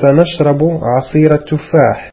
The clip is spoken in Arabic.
سنشرب عصير التفاح.